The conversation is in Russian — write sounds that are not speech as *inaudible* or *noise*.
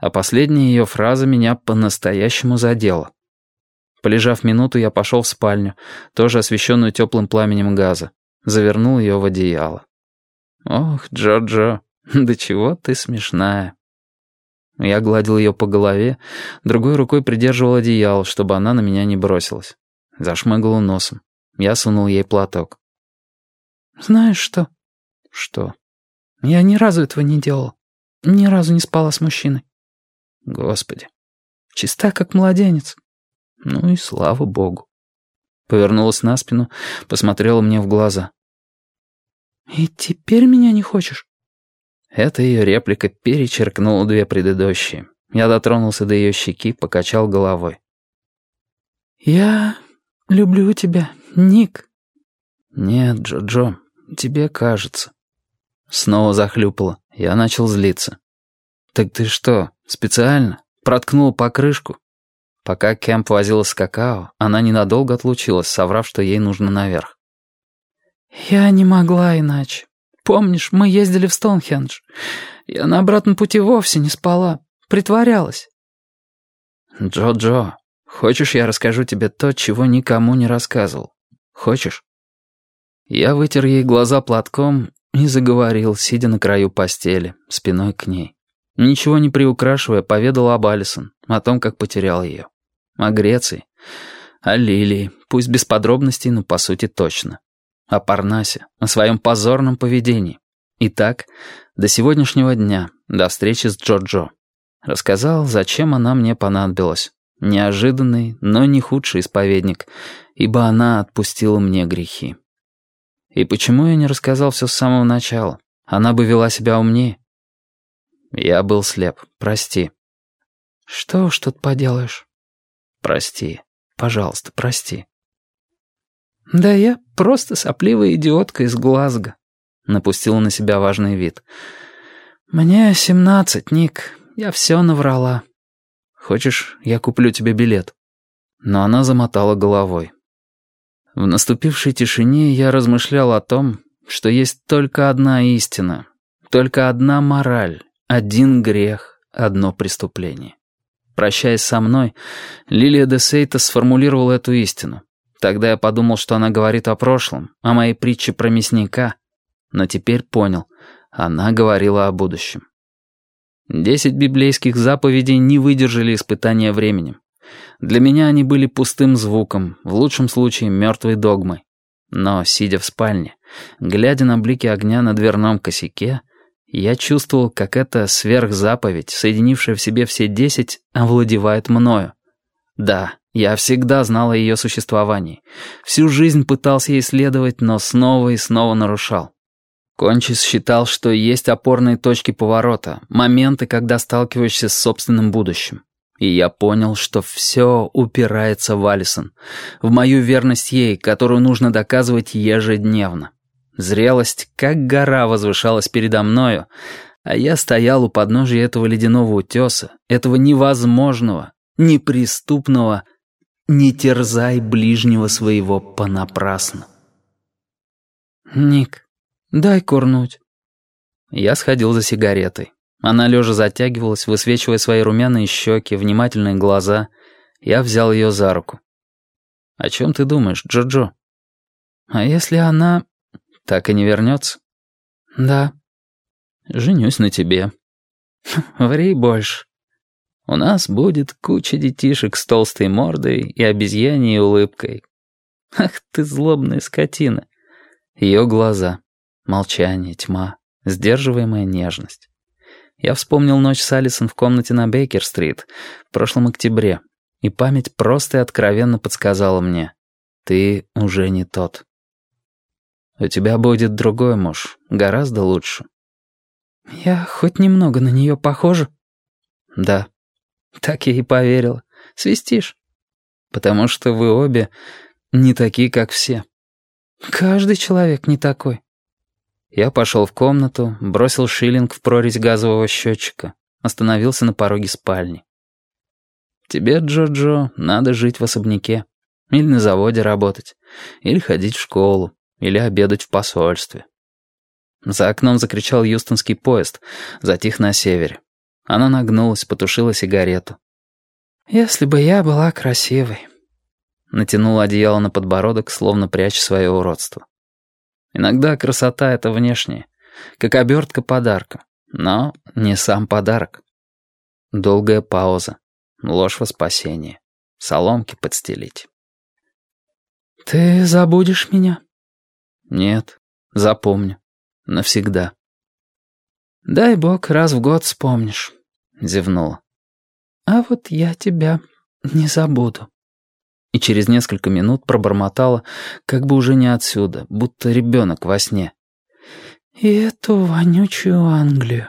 А последняя ее фраза меня по-настоящему задела. Полежав минуту, я пошел в спальню, тоже освещенную теплым пламенем газа. Завернул ее в одеяло. «Ох, Джо-Джо, *laughs* да чего ты смешная». Я гладил ее по голове, другой рукой придерживал одеяло, чтобы она на меня не бросилась. Зашмыгала носом. Я сунул ей платок. «Знаешь что?» «Что?» «Я ни разу этого не делал. Ни разу не спала с мужчиной». «Господи». «Чиста, как младенец». Ну и слава богу. Повернулась на спину, посмотрела мне в глаза. «И теперь меня не хочешь?» Эта ее реплика перечеркнула две предыдущие. Я дотронулся до ее щеки, покачал головой. «Я люблю тебя, Ник». «Нет, Джо-Джо, тебе кажется». Снова захлюпала. Я начал злиться. «Так ты что, специально? Проткнул покрышку?» Пока Кэмп возилась с какао, она ненадолго отлучилась, соврав, что ей нужно наверх. «Я не могла иначе. Помнишь, мы ездили в Стоунхендж? Я на обратном пути вовсе не спала. Притворялась». «Джо-Джо, хочешь, я расскажу тебе то, чего никому не рассказывал? Хочешь?» Я вытер ей глаза платком и заговорил, сидя на краю постели, спиной к ней. Ничего не приукрашивая, поведал об Алисон, о том, как потерял ее. О Греции, о Лилии, пусть без подробностей, но по сути точно. О Парнасе, о своем позорном поведении. И так, до сегодняшнего дня, до встречи с Джорджо. Рассказал, зачем она мне понадобилась. Неожиданный, но не худший исповедник, ибо она отпустила мне грехи. И почему я не рассказал все с самого начала? Она бы вела себя умнее. Я был слеп, прости. Что уж тут поделаешь? Прости, пожалуйста, прости. Да я просто сопливая идиотка из Глазго. Напустила на себя важный вид. Мне семнадцать, Ник, я все наврала. Хочешь, я куплю тебе билет? Но она замотала головой. В наступившей тишине я размышлял о том, что есть только одна истина, только одна мораль, один грех, одно преступление. Прощаясь со мной, Лилия де Сейта сформулировала эту истину. Тогда я подумал, что она говорит о прошлом, о моей притче про мясника, но теперь понял, она говорила о будущем. Десять библейских заповедей не выдержали испытания временем. Для меня они были пустым звуком, в лучшем случае мертвой догмой. Но, сидя в спальне, глядя на блики огня на дверном косяке, я чувствовал, как эта сверхзаповедь, соединившая в себе все десять, овладевает мною. Да, я всегда знал о ее существовании. Всю жизнь пытался ей следовать, но снова и снова нарушал. Кончис считал, что есть опорные точки поворота, моменты, когда сталкиваешься с собственным будущим. И я понял, что все упирается в Алисон, в мою верность ей, которую нужно доказывать ежедневно. Зрелость, как гора, возвышалась передо мною, а я стоял у подножия этого ледяного утеса, этого невозможного, неприступного «не терзай ближнего своего понапрасну». «Ник, дай курнуть». Я сходил за сигаретой. Она лежа затягивалась, высвечивая свои румяные щеки, внимательные глаза. Я взял ее за руку. «О чем ты думаешь, Джо-Джо?» «А если она...» «Так и не вернется?» «Да». «Женюсь на тебе». *laughs* «Ври больше». «У нас будет куча детишек с толстой мордой и обезьяньей улыбкой». «Ах ты злобная скотина». Ее глаза. Молчание, тьма, сдерживаемая нежность. Я вспомнил ночь с Алисон в комнате на Бейкер-стрит в прошлом октябре, и память просто и откровенно подсказала мне, ты уже не тот. У тебя будет другой муж, гораздо лучше. Я хоть немного на нее похожа? Да. Так я и поверила. Свистишь? Потому что вы обе не такие, как все. Каждый человек не такой. Я пошел в комнату, бросил шиллинг в прорезь газового счетчика, остановился на пороге спальни. Тебе, Джо-Джо, надо жить в особняке. Или на заводе работать. Или ходить в школу. Или обедать в посольстве. За окном закричал юстонский поезд, затих на севере. Она нагнулась, потушила сигарету. «Если бы я была красивой». Натянула одеяло на подбородок, словно пряча свое уродство. Иногда красота — это внешнее, как обертка подарка, но не сам подарок. Долгая пауза, ложь во спасение, соломки подстелить. «Ты забудешь меня?» «Нет, запомню. Навсегда». «Дай бог, раз в год вспомнишь», — зевнула. «А вот я тебя не забуду». И через несколько минут пробормотала, как бы уже не отсюда, будто ребенок во сне. «И эту вонючую Англию».